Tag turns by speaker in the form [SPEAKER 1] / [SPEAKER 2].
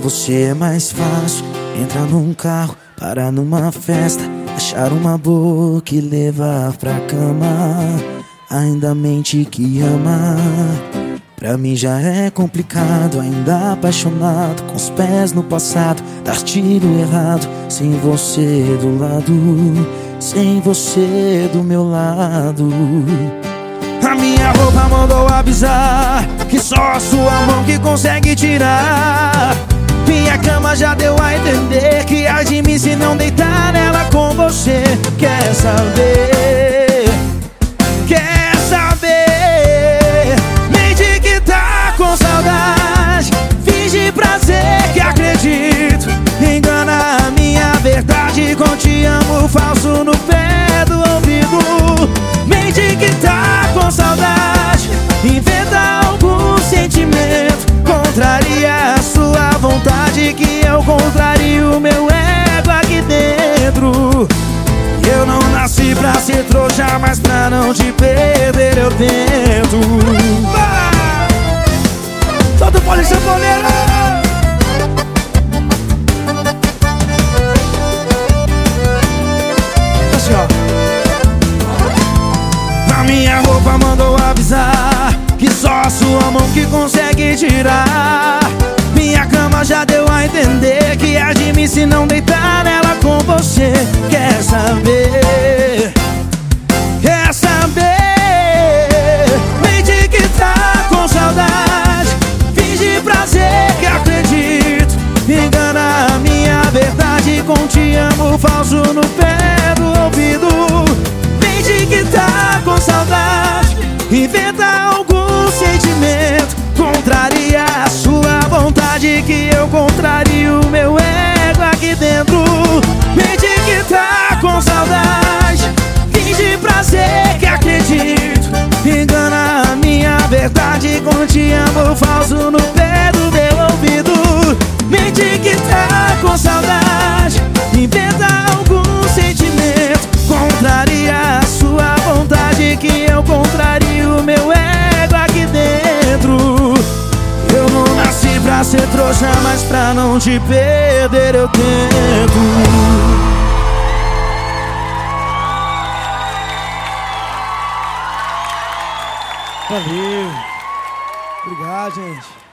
[SPEAKER 1] você é mais fácil Entrar num carro, parar numa festa Achar uma boca e levar pra cama. Ainda mente que ama. Pra mim já é complicado, ainda apaixonado Com os pés no passado, dar tiro errado Sem você do lado, sem você do meu lado. A minha roupa mandou avisar Que só a sua mão que consegue tirar Minha cama já deu a entender Que há de mim se não deitar Contrario o meu ego aqui dentro. Eu não nasci pra ser trouxa Mas pra não te perder eu tento. Todo polícia boleiro Assim ó. Minha roupa mandou avisar Que só a sua mão que consegue tirar Minha cama já deu a entender Que é de mim se não deitar nela com você. Quer saber? Quer saber? Mente que tá com saudade. Finge prazer que acredito. Engana a minha verdade. Com te amo falso no pé do ouvido. Que tá com saudade. Inventa algum Que eu contrario meu ego aqui dentro. Mente que tá com saudade. Finge prazer que acredito. Engana a minha verdade Com te amo falso no trouxa Mas pra não te perder eu tento
[SPEAKER 2] Valeu. Obrigado, gente.